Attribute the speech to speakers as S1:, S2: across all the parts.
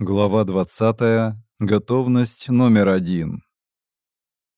S1: Глава 20. Готовность номер один.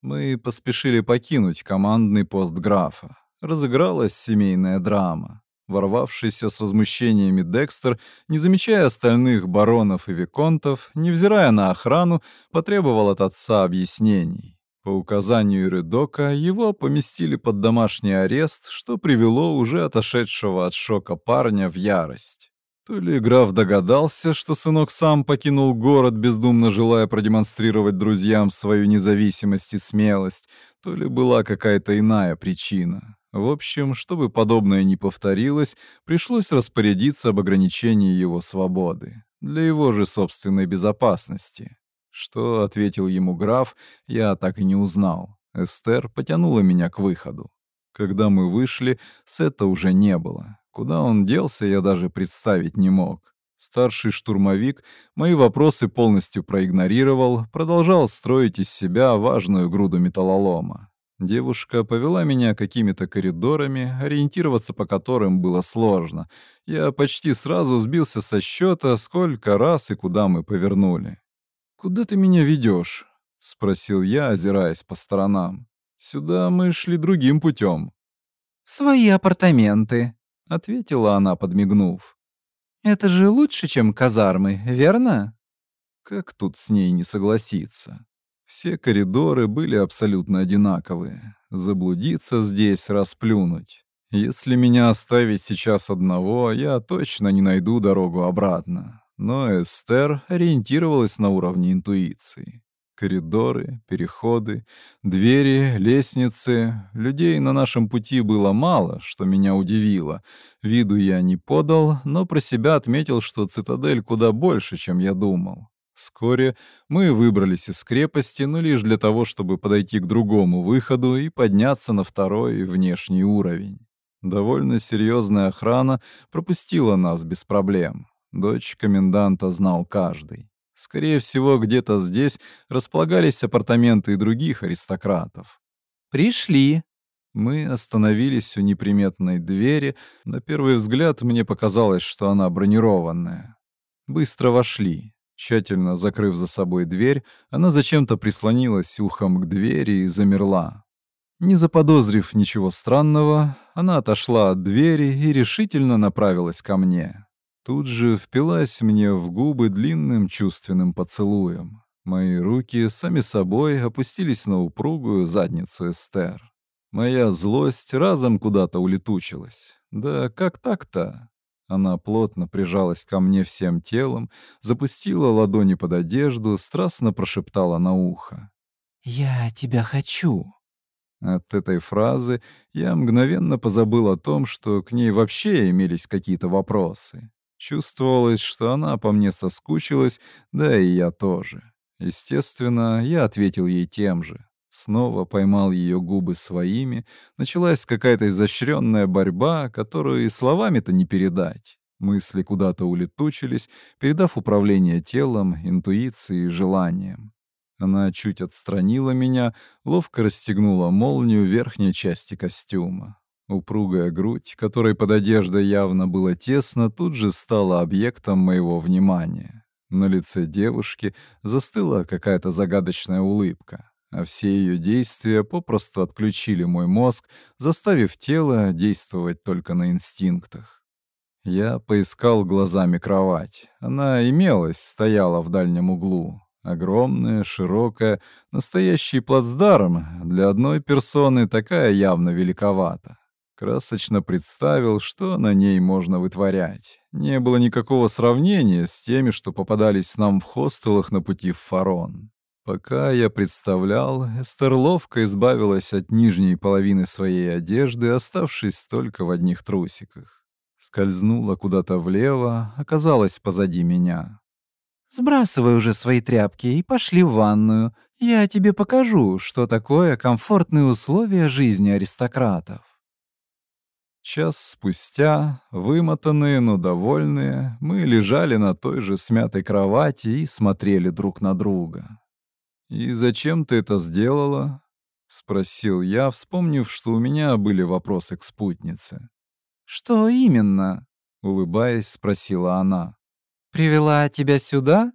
S1: Мы поспешили покинуть командный пост графа. Разыгралась семейная драма. Ворвавшийся с возмущениями Декстер, не замечая остальных баронов и виконтов, невзирая на охрану, потребовал от отца объяснений. По указанию Редока его поместили под домашний арест, что привело уже отошедшего от шока парня в ярость то ли граф догадался, что сынок сам покинул город, бездумно желая продемонстрировать друзьям свою независимость и смелость, то ли была какая-то иная причина. В общем, чтобы подобное не повторилось, пришлось распорядиться об ограничении его свободы для его же собственной безопасности. Что ответил ему граф, я так и не узнал. Эстер потянула меня к выходу. Когда мы вышли, Сета уже не было. Куда он делся, я даже представить не мог. Старший штурмовик мои вопросы полностью проигнорировал, продолжал строить из себя важную груду металлолома. Девушка повела меня какими-то коридорами, ориентироваться по которым было сложно. Я почти сразу сбился со счета, сколько раз и куда мы повернули. «Куда ты меня ведешь?» — спросил я, озираясь по сторонам. «Сюда мы шли другим путем».
S2: «Свои апартаменты», —
S1: ответила она, подмигнув.
S2: «Это же лучше, чем казармы, верно?»
S1: Как тут с ней не согласиться? Все коридоры были абсолютно одинаковые. Заблудиться здесь, расплюнуть. Если меня оставить сейчас одного, я точно не найду дорогу обратно. Но Эстер ориентировалась на уровне интуиции коридоры, переходы, двери, лестницы. Людей на нашем пути было мало, что меня удивило. Виду я не подал, но про себя отметил, что цитадель куда больше, чем я думал. Вскоре мы выбрались из крепости, но лишь для того, чтобы подойти к другому выходу и подняться на второй внешний уровень. Довольно серьезная охрана пропустила нас без проблем. Дочь коменданта знал каждый. Скорее всего, где-то здесь располагались апартаменты других аристократов.
S2: «Пришли!»
S1: Мы остановились у неприметной двери. На первый взгляд мне показалось, что она бронированная. Быстро вошли. Тщательно закрыв за собой дверь, она зачем-то прислонилась ухом к двери и замерла. Не заподозрив ничего странного, она отошла от двери и решительно направилась ко мне. Тут же впилась мне в губы длинным чувственным поцелуем. Мои руки сами собой опустились на упругую задницу Эстер. Моя злость разом куда-то улетучилась. Да как так-то? Она плотно прижалась ко мне всем телом, запустила ладони под одежду, страстно прошептала на ухо.
S2: «Я тебя хочу».
S1: От этой фразы я мгновенно позабыл о том, что к ней вообще имелись какие-то вопросы. Чувствовалось, что она по мне соскучилась, да и я тоже. Естественно, я ответил ей тем же. Снова поймал ее губы своими, началась какая-то изощренная борьба, которую и словами-то не передать. Мысли куда-то улетучились, передав управление телом, интуицией и желанием. Она чуть отстранила меня, ловко расстегнула молнию верхней части костюма. Упругая грудь, которой под одеждой явно было тесно, тут же стала объектом моего внимания. На лице девушки застыла какая-то загадочная улыбка, а все ее действия попросту отключили мой мозг, заставив тело действовать только на инстинктах. Я поискал глазами кровать. Она имелась, стояла в дальнем углу, Огромная, широкая, настоящий плацдарм. Для одной персоны такая явно великовата красочно представил, что на ней можно вытворять. Не было никакого сравнения с теми, что попадались нам в хостелах на пути в Фарон. Пока я представлял, Эстер ловко избавилась от нижней половины своей одежды, оставшись только в одних трусиках. Скользнула куда-то влево, оказалась позади меня.
S2: «Сбрасывай уже свои тряпки и пошли в ванную. Я тебе покажу, что такое комфортные условия жизни аристократов».
S1: Час спустя, вымотанные, но довольные, мы лежали на той же смятой кровати и смотрели друг на друга. «И зачем ты это сделала?» — спросил я, вспомнив, что у меня были вопросы к спутнице.
S2: «Что именно?»
S1: — улыбаясь, спросила она.
S2: «Привела тебя сюда?»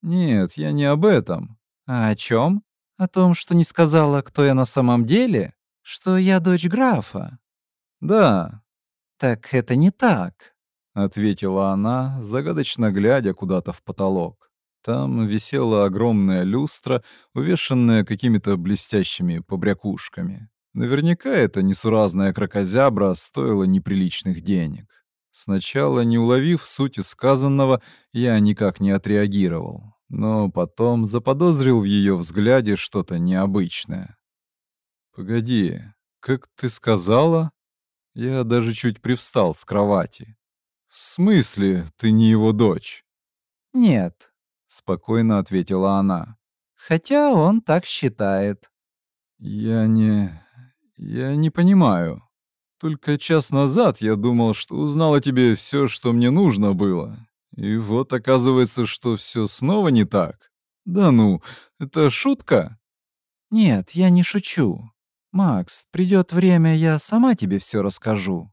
S1: «Нет, я не об этом».
S2: «А о чем? О том, что не сказала, кто я на самом деле? Что я дочь графа?»
S1: «Да,
S2: так это не так», —
S1: ответила она, загадочно глядя куда-то в потолок. Там висела огромная люстра, увешанная какими-то блестящими побрякушками. Наверняка эта несуразная крокозябра стоила неприличных денег. Сначала, не уловив сути сказанного, я никак не отреагировал, но потом заподозрил в ее взгляде что-то необычное. «Погоди, как ты сказала?» Я даже чуть привстал с кровати. «В смысле ты не его дочь?»
S2: «Нет», —
S1: спокойно ответила она.
S2: «Хотя он так считает».
S1: «Я не... я не понимаю. Только час назад я думал, что узнал о тебе все, что мне нужно было. И вот оказывается, что все снова не так. Да ну, это шутка?»
S2: «Нет, я не шучу. «Макс, придет время, я сама тебе все расскажу».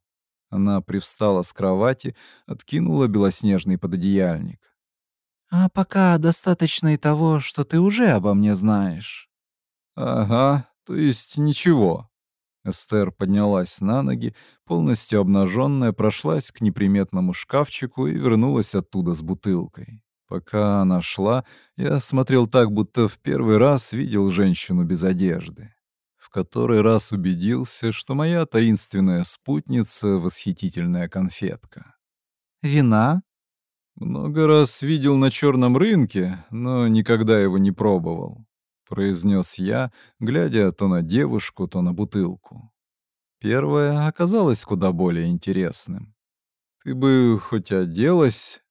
S1: Она привстала с кровати, откинула белоснежный пододеяльник.
S2: «А пока достаточно и того, что ты уже обо мне знаешь».
S1: «Ага, то есть ничего». Эстер поднялась на ноги, полностью обнаженная, прошлась к неприметному шкафчику и вернулась оттуда с бутылкой. Пока она шла, я смотрел так, будто в первый раз видел женщину без одежды который раз убедился, что моя таинственная спутница — восхитительная конфетка.
S2: «Вина?»
S1: «Много раз видел на черном рынке, но никогда его не пробовал», — произнес я, глядя то на девушку, то на бутылку. Первое оказалось куда более интересным. «Ты бы хоть оделась?»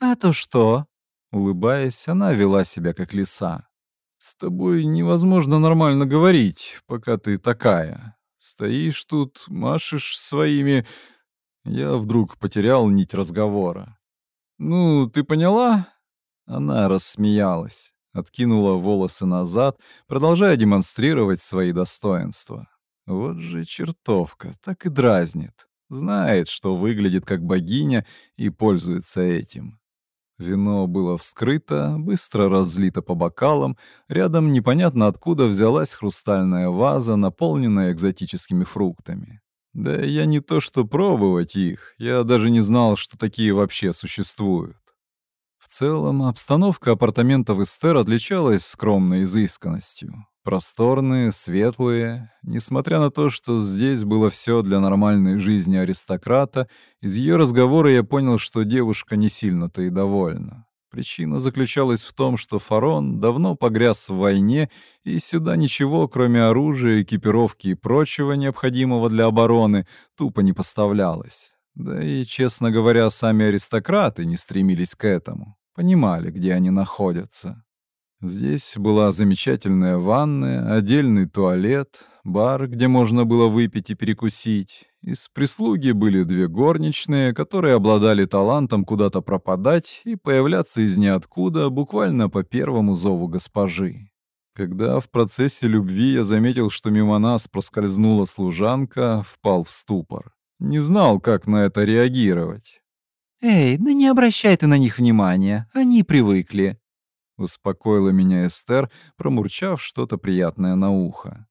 S2: «А то что?»
S1: Улыбаясь, она вела себя как лиса. С тобой невозможно нормально говорить, пока ты такая. Стоишь тут, машешь своими... Я вдруг потерял нить разговора. «Ну, ты поняла?» Она рассмеялась, откинула волосы назад, продолжая демонстрировать свои достоинства. Вот же чертовка, так и дразнит. Знает, что выглядит как богиня и пользуется этим. Вино было вскрыто, быстро разлито по бокалам, рядом непонятно откуда взялась хрустальная ваза, наполненная экзотическими фруктами. Да я не то что пробовать их, я даже не знал, что такие вообще существуют. В целом, обстановка апартаментов Эстер отличалась скромной изысканностью. Просторные, светлые. Несмотря на то, что здесь было все для нормальной жизни аристократа, из ее разговора я понял, что девушка не сильно-то и довольна. Причина заключалась в том, что Фарон давно погряз в войне, и сюда ничего, кроме оружия, экипировки и прочего необходимого для обороны, тупо не поставлялось. Да и, честно говоря, сами аристократы не стремились к этому, понимали, где они находятся. Здесь была замечательная ванная, отдельный туалет, бар, где можно было выпить и перекусить. Из прислуги были две горничные, которые обладали талантом куда-то пропадать и появляться из ниоткуда буквально по первому зову госпожи. Когда в процессе любви я заметил, что мимо нас проскользнула служанка, впал в ступор. Не знал, как на это реагировать.
S2: «Эй, да не обращай ты на них внимания, они привыкли»,
S1: Успокоила меня Эстер, промурчав что-то приятное на ухо.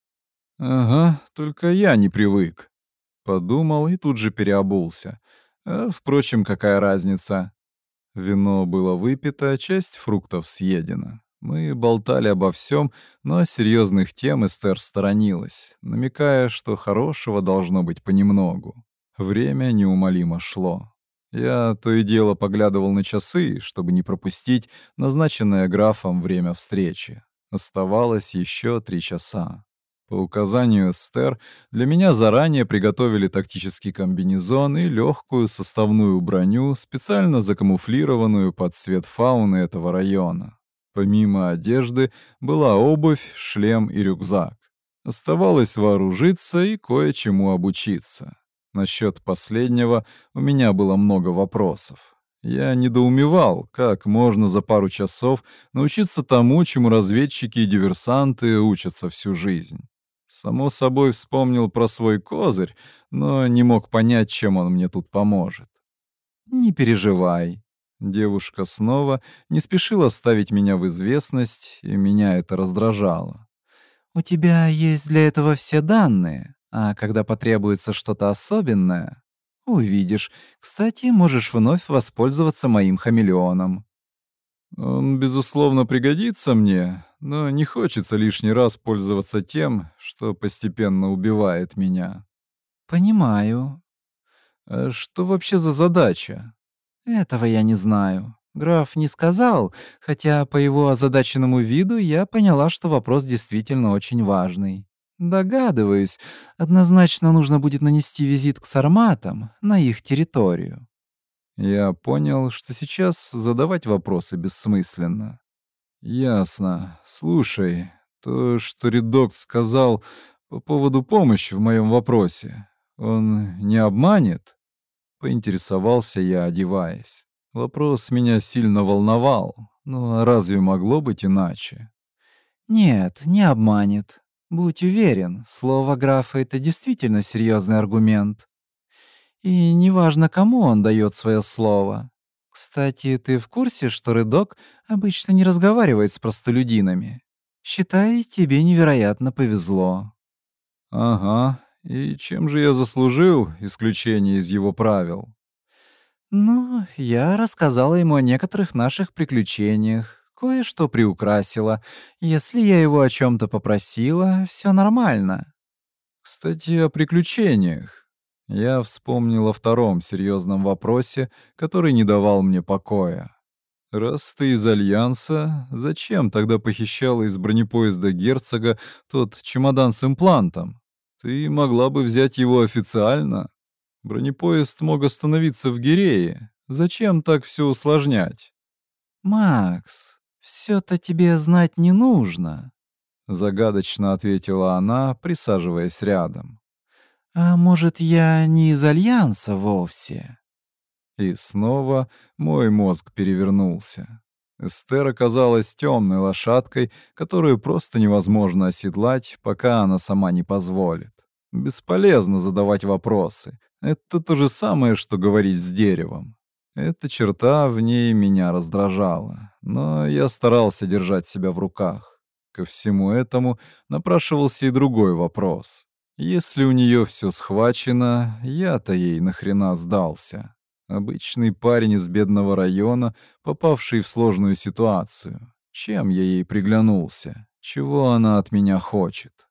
S1: «Ага, только я не привык», — подумал и тут же переобулся. А, впрочем, какая разница? Вино было выпито, часть фруктов съедена. Мы болтали обо всем, но серьезных тем Эстер сторонилась, намекая, что хорошего должно быть понемногу. Время неумолимо шло. Я то и дело поглядывал на часы, чтобы не пропустить назначенное графом время встречи. Оставалось еще три часа. По указанию Эстер для меня заранее приготовили тактический комбинезон и легкую составную броню, специально закамуфлированную под цвет фауны этого района. Помимо одежды была обувь, шлем и рюкзак. Оставалось вооружиться и кое-чему обучиться. Насчет последнего у меня было много вопросов. Я недоумевал, как можно за пару часов научиться тому, чему разведчики и диверсанты учатся всю жизнь. Само собой вспомнил про свой козырь, но не мог понять, чем он мне тут поможет.
S2: «Не переживай».
S1: Девушка снова не спешила ставить меня в известность, и меня это раздражало.
S2: «У тебя есть для этого все данные. А когда потребуется что-то особенное, увидишь. Кстати, можешь вновь воспользоваться моим хамелеоном.
S1: Он, безусловно, пригодится мне, но не хочется лишний раз пользоваться тем, что постепенно убивает меня.
S2: Понимаю.
S1: А что вообще за задача?
S2: Этого я не знаю. Граф не сказал, хотя по его озадаченному виду я поняла, что вопрос действительно очень важный. Догадываюсь, однозначно нужно будет нанести визит к сарматам на их территорию.
S1: Я понял, что сейчас задавать вопросы бессмысленно. Ясно. Слушай, то, что Редок сказал по поводу помощи в моем вопросе, он не обманет? Поинтересовался я, одеваясь. Вопрос меня сильно волновал, но разве могло быть иначе?
S2: Нет, не обманет, Будь уверен, слово графа — это действительно серьезный аргумент. И неважно, кому он дает свое слово. Кстати, ты в курсе, что Рыдок обычно не разговаривает с простолюдинами? Считай, тебе невероятно повезло.
S1: Ага, и чем же я заслужил исключение из его правил?
S2: Ну, я рассказала ему о некоторых наших приключениях, кое-что приукрасила. Если я его о чем-то попросила, все нормально.
S1: Кстати, о приключениях. Я вспомнил о втором серьезном вопросе, который не давал мне покоя. Раз ты из Альянса, зачем тогда похищала из бронепоезда герцога тот чемодан с имплантом? Ты могла бы взять его официально. Бронепоезд мог остановиться в Гирее. Зачем так все усложнять?
S2: «Макс, «Все-то тебе знать не нужно», —
S1: загадочно ответила она, присаживаясь рядом.
S2: «А может, я не из Альянса вовсе?»
S1: И снова мой мозг перевернулся. Эстер оказалась темной лошадкой, которую просто невозможно оседлать, пока она сама не позволит. Бесполезно задавать вопросы. Это то же самое, что говорить с деревом. Эта черта в ней меня раздражала но я старался держать себя в руках. Ко всему этому напрашивался и другой вопрос. Если у нее все схвачено, я-то ей нахрена сдался? Обычный парень из бедного района, попавший в сложную ситуацию. Чем я ей приглянулся? Чего она от меня хочет?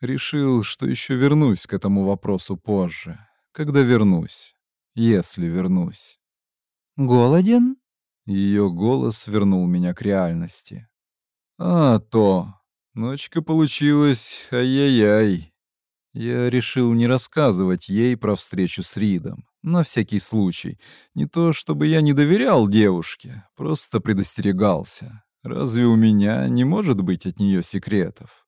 S1: Решил, что еще вернусь к этому вопросу позже. Когда вернусь. Если вернусь.
S2: «Голоден?»
S1: Ее голос вернул меня к реальности. «А, то! Ночка получилась, ай-яй-яй!» Я решил не рассказывать ей про встречу с Ридом, на всякий случай. Не то чтобы я не доверял девушке, просто предостерегался. Разве у меня не может быть от нее секретов?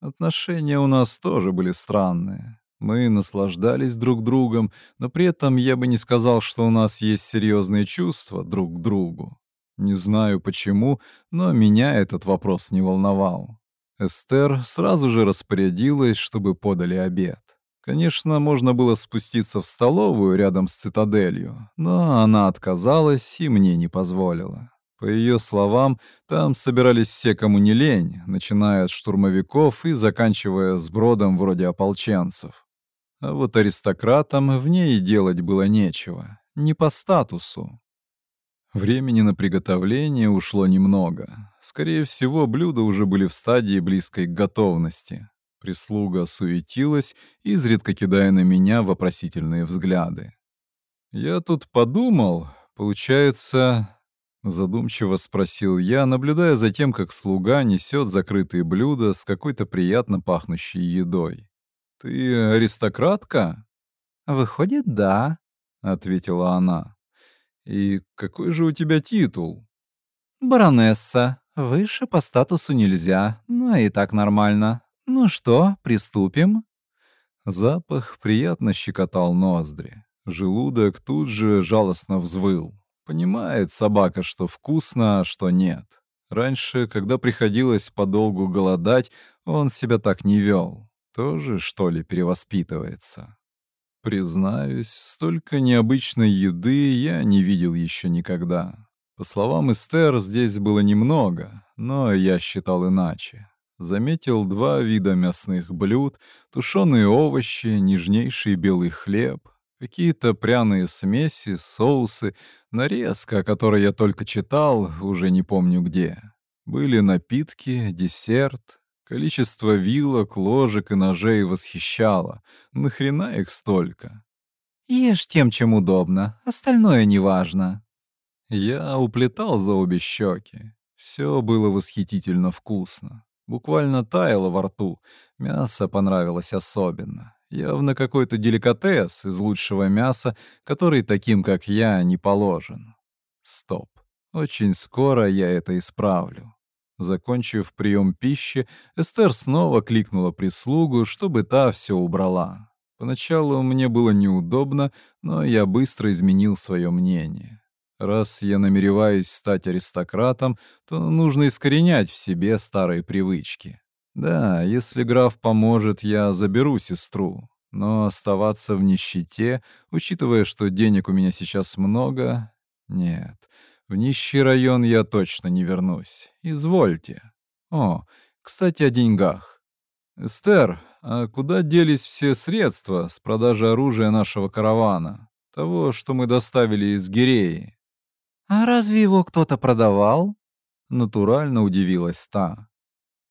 S1: Отношения у нас тоже были странные. Мы наслаждались друг другом, но при этом я бы не сказал, что у нас есть серьезные чувства друг к другу. Не знаю почему, но меня этот вопрос не волновал. Эстер сразу же распорядилась, чтобы подали обед. Конечно, можно было спуститься в столовую рядом с цитаделью, но она отказалась и мне не позволила. По ее словам, там собирались все, кому не лень, начиная от штурмовиков и заканчивая сбродом вроде ополченцев. Вот аристократам в ней делать было нечего, не по статусу. Времени на приготовление ушло немного. Скорее всего, блюда уже были в стадии близкой к готовности. Прислуга суетилась, изредка кидая на меня вопросительные взгляды. «Я тут подумал, получается...» Задумчиво спросил я, наблюдая за тем, как слуга несет закрытые блюда с какой-то приятно пахнущей едой. «Ты аристократка?»
S2: «Выходит, да», —
S1: ответила она. «И какой же у тебя титул?»
S2: «Баронесса. Выше по статусу нельзя, но и так нормально. Ну что, приступим?»
S1: Запах приятно щекотал ноздри. Желудок тут же жалостно взвыл. Понимает собака, что вкусно, а что нет. Раньше, когда приходилось подолгу голодать, он себя так не вел тоже, что ли, перевоспитывается? Признаюсь, столько необычной еды я не видел еще никогда. По словам Эстер, здесь было немного, но я считал иначе. Заметил два вида мясных блюд, тушеные овощи, нежнейший белый хлеб, какие-то пряные смеси, соусы, нарезка, о которой я только читал, уже не помню где. Были напитки, десерт, Количество вилок, ложек и ножей восхищало. Нахрена их столько?
S2: Ешь тем, чем удобно, остальное неважно.
S1: Я уплетал за обе щеки. Все было восхитительно вкусно. Буквально таяло во рту. Мясо понравилось особенно. Явно какой-то деликатес из лучшего мяса, который таким, как я, не положен. Стоп. Очень скоро я это исправлю. Закончив прием пищи, Эстер снова кликнула прислугу, чтобы та все убрала. Поначалу мне было неудобно, но я быстро изменил свое мнение. Раз я намереваюсь стать аристократом, то нужно искоренять в себе старые привычки. Да, если граф поможет, я заберу сестру. Но оставаться в нищете, учитывая, что денег у меня сейчас много, нет. В нищий район я точно не вернусь. Извольте. О, кстати, о деньгах. Эстер, а куда делись все средства с продажи оружия нашего каравана? Того, что мы доставили из Гиреи?
S2: А разве его кто-то продавал?
S1: Натурально удивилась та.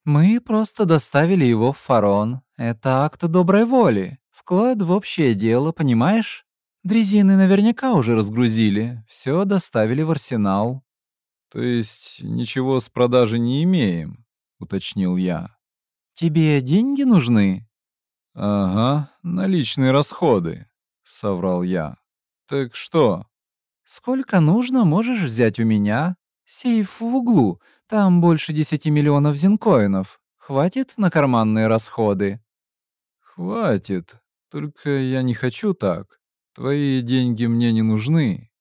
S2: Мы просто доставили его в Фарон. Это акт доброй воли. Вклад в общее дело, понимаешь? Дрезины наверняка уже разгрузили, все доставили в арсенал.
S1: То есть ничего с продажи не имеем, уточнил я.
S2: Тебе деньги нужны?
S1: Ага, наличные расходы, соврал я. Так что?
S2: Сколько нужно, можешь взять у меня? Сейф в углу, там больше десяти миллионов зинкоинов. Хватит на карманные расходы?
S1: Хватит, только я не хочу так. Твои деньги мне не нужны.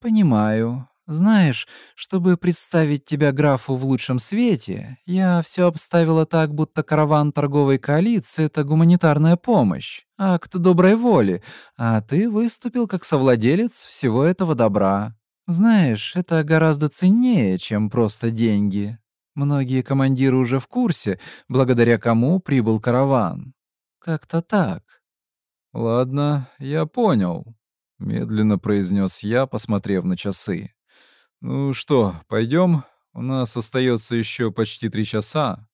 S2: Понимаю. Знаешь, чтобы представить тебя графу в лучшем свете, я все обставила так, будто караван торговой коалиции — это гуманитарная помощь, акт доброй воли, а ты выступил как совладелец всего этого добра. Знаешь, это гораздо ценнее, чем просто деньги. Многие командиры уже в курсе, благодаря кому прибыл караван. Как-то так.
S1: «Ладно, я понял», — медленно произнес я, посмотрев на часы. «Ну что, пойдем? У нас остается еще почти три часа».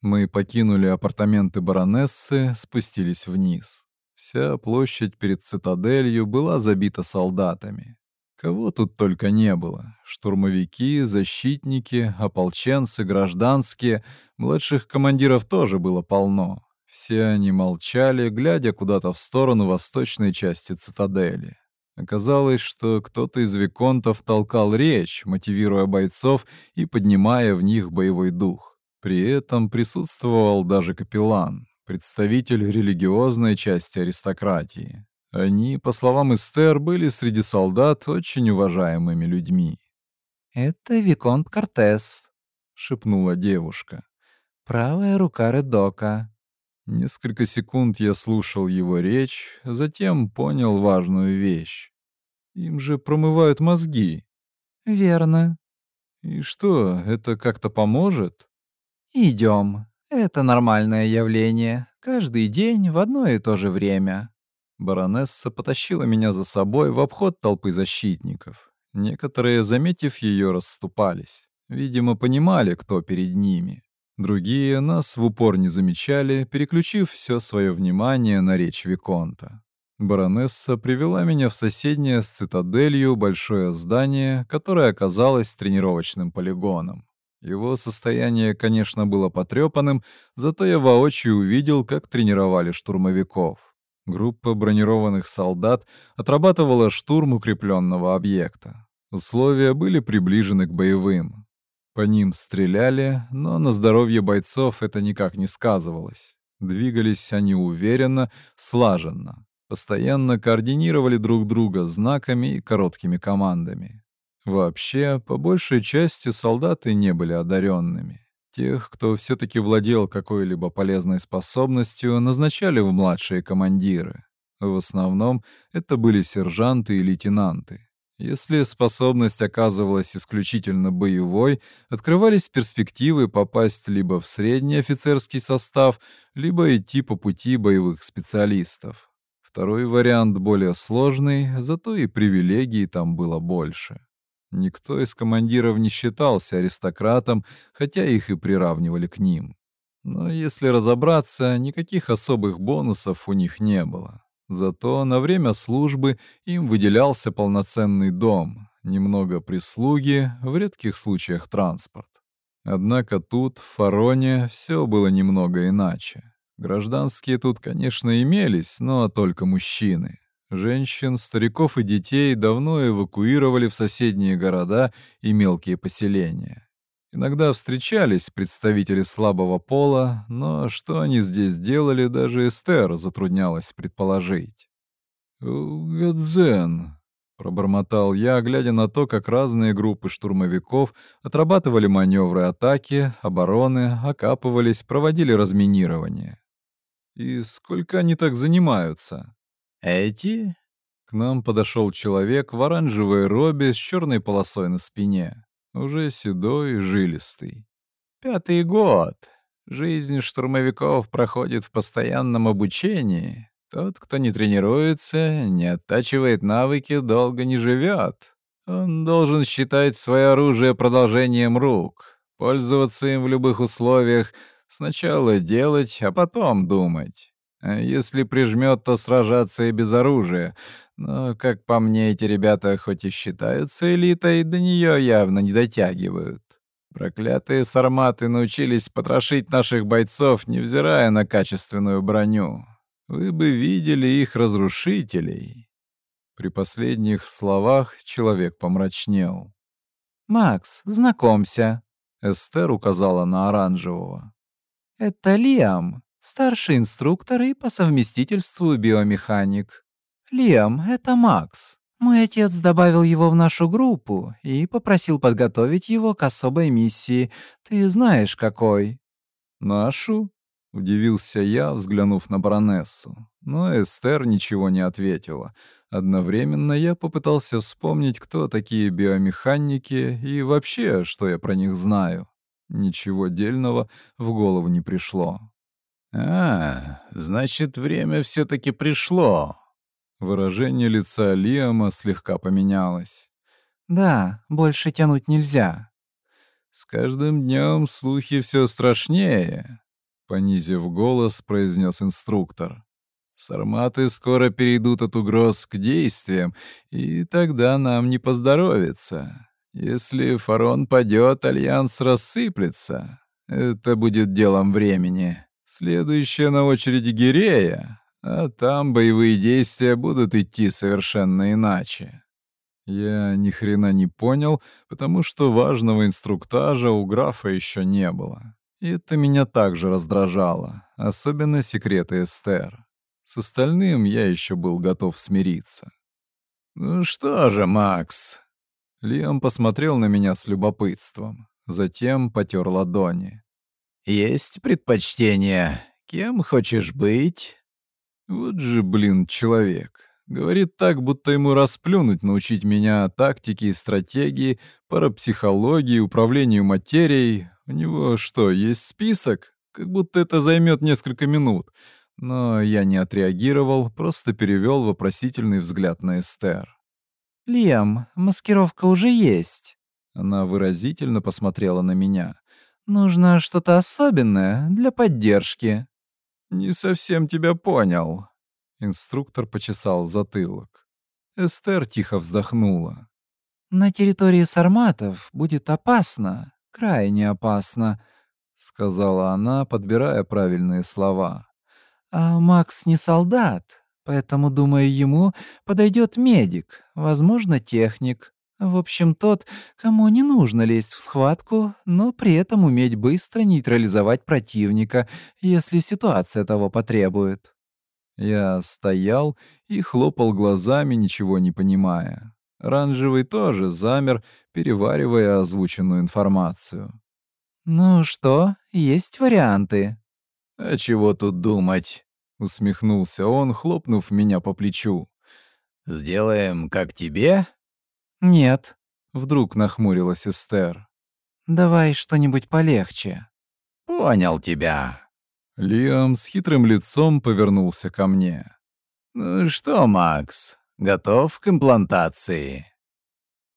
S1: Мы покинули апартаменты баронессы, спустились вниз. Вся площадь перед цитаделью была забита солдатами. Кого тут только не было. Штурмовики, защитники, ополченцы, гражданские. Младших командиров тоже было полно. Все они молчали, глядя куда-то в сторону восточной части цитадели. Оказалось, что кто-то из виконтов толкал речь, мотивируя бойцов и поднимая в них боевой дух. При этом присутствовал даже капеллан, представитель религиозной части аристократии. Они, по словам Эстер, были среди солдат очень уважаемыми людьми.
S2: «Это Виконт Кортес», — шепнула девушка. «Правая рука Редока.
S1: Несколько секунд я слушал его речь, затем понял важную вещь. Им же промывают мозги.
S2: Верно.
S1: И что, это как-то поможет?
S2: Идем. Это нормальное явление. Каждый день в одно и то же время.
S1: Баронесса потащила меня за собой в обход толпы защитников. Некоторые, заметив ее, расступались. Видимо, понимали, кто перед ними. Другие нас в упор не замечали, переключив все свое внимание на речь Виконта. Баронесса привела меня в соседнее с цитаделью большое здание, которое оказалось тренировочным полигоном. Его состояние, конечно, было потрепанным, зато я воочию увидел, как тренировали штурмовиков. Группа бронированных солдат отрабатывала штурм укрепленного объекта. Условия были приближены к боевым. По ним стреляли, но на здоровье бойцов это никак не сказывалось. Двигались они уверенно, слаженно. Постоянно координировали друг друга знаками и короткими командами. Вообще, по большей части солдаты не были одаренными. Тех, кто все-таки владел какой-либо полезной способностью, назначали в младшие командиры. В основном это были сержанты и лейтенанты. Если способность оказывалась исключительно боевой, открывались перспективы попасть либо в средний офицерский состав, либо идти по пути боевых специалистов. Второй вариант более сложный, зато и привилегий там было больше. Никто из командиров не считался аристократом, хотя их и приравнивали к ним. Но если разобраться, никаких особых бонусов у них не было. Зато на время службы им выделялся полноценный дом, немного прислуги, в редких случаях транспорт. Однако тут, в Фароне, все было немного иначе. Гражданские тут, конечно, имелись, но только мужчины. Женщин, стариков и детей давно эвакуировали в соседние города и мелкие поселения. Иногда встречались представители слабого пола, но что они здесь делали, даже Эстер затруднялась предположить. «Э, «Гадзен», — пробормотал я, глядя на то, как разные группы штурмовиков отрабатывали маневры атаки, обороны, окапывались, проводили разминирование. «И сколько они так занимаются?»
S2: «Эти?»
S1: К нам подошел человек в оранжевой робе с черной полосой на спине уже седой и жилистый.
S2: Пятый год. Жизнь штурмовиков проходит в постоянном обучении. Тот, кто не тренируется, не оттачивает навыки, долго не живет. Он должен считать свое оружие продолжением рук, пользоваться им в любых условиях, сначала делать, а потом думать. Если прижмет, то сражаться и без оружия. Но, как по мне, эти ребята хоть и считаются элитой, до нее явно не дотягивают. Проклятые сарматы научились потрошить наших бойцов, невзирая на качественную броню. Вы бы видели их разрушителей.
S1: При последних словах человек помрачнел.
S2: «Макс, знакомься», —
S1: Эстер указала на оранжевого.
S2: «Это Лиам, старший инструктор и по совместительству биомеханик. Лиам, это Макс. Мой отец добавил его в нашу группу и попросил подготовить его к особой миссии. Ты знаешь, какой?»
S1: «Нашу?» — удивился я, взглянув на баронессу. Но Эстер ничего не ответила. Одновременно я попытался вспомнить, кто такие биомеханики и вообще, что я про них знаю. Ничего дельного в голову не пришло.
S2: «А, значит, время все-таки пришло».
S1: Выражение лица Лиама слегка поменялось.
S2: «Да, больше тянуть нельзя».
S1: «С каждым днем слухи все страшнее», — понизив голос, произнес инструктор. «Сарматы скоро перейдут от угроз к действиям, и тогда нам не поздоровится. Если фарон падет, альянс рассыплется. Это будет делом времени». Следующая на очереди Гирея, а там боевые действия будут идти совершенно иначе. Я ни хрена не понял, потому что важного инструктажа у графа еще не было. И это меня также раздражало, особенно секреты Эстер. С остальным я еще был готов смириться.
S2: «Ну что же, Макс?»
S1: Лиам посмотрел на меня с любопытством, затем потер ладони.
S2: Есть предпочтение. Кем хочешь быть?
S1: Вот же, блин, человек. Говорит так, будто ему расплюнуть научить меня тактике и стратегии, парапсихологии, управлению материей. У него что, есть список? Как будто это займет несколько минут. Но я не отреагировал, просто перевел вопросительный взгляд на Эстер.
S2: «Лиам, маскировка уже есть».
S1: Она выразительно посмотрела на меня.
S2: Нужно что-то особенное для поддержки».
S1: «Не совсем тебя понял», — инструктор почесал затылок. Эстер тихо вздохнула.
S2: «На территории сарматов будет опасно, крайне опасно», — сказала она, подбирая правильные слова. «А Макс не солдат, поэтому, думаю, ему подойдет медик, возможно, техник. В общем, тот, кому не нужно лезть в схватку, но при этом уметь быстро нейтрализовать противника, если ситуация того потребует.
S1: Я стоял и хлопал глазами, ничего не понимая. Оранжевый тоже замер, переваривая озвученную информацию.
S2: «Ну что, есть варианты?»
S1: «А чего тут думать?» — усмехнулся он, хлопнув меня по плечу.
S2: «Сделаем, как тебе, «Нет», —
S1: вдруг нахмурилась Эстер.
S2: «Давай что-нибудь полегче».
S3: «Понял тебя».
S1: Лиам с хитрым лицом повернулся ко мне.
S3: «Ну что, Макс, готов к имплантации?»